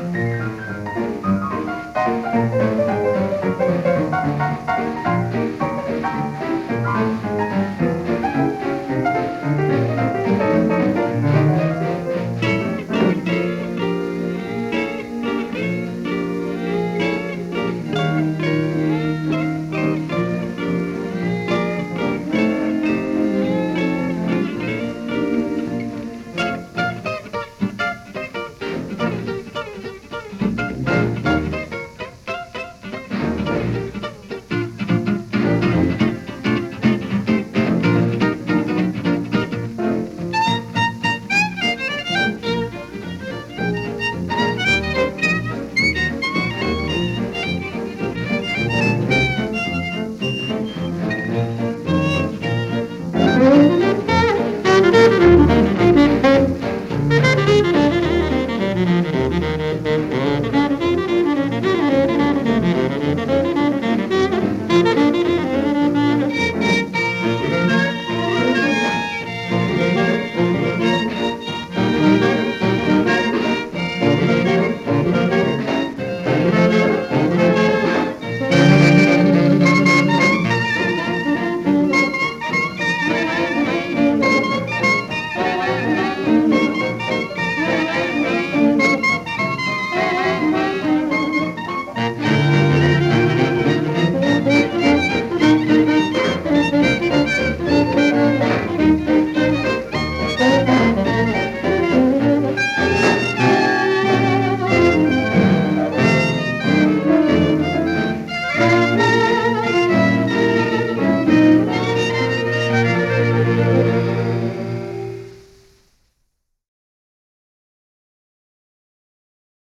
Música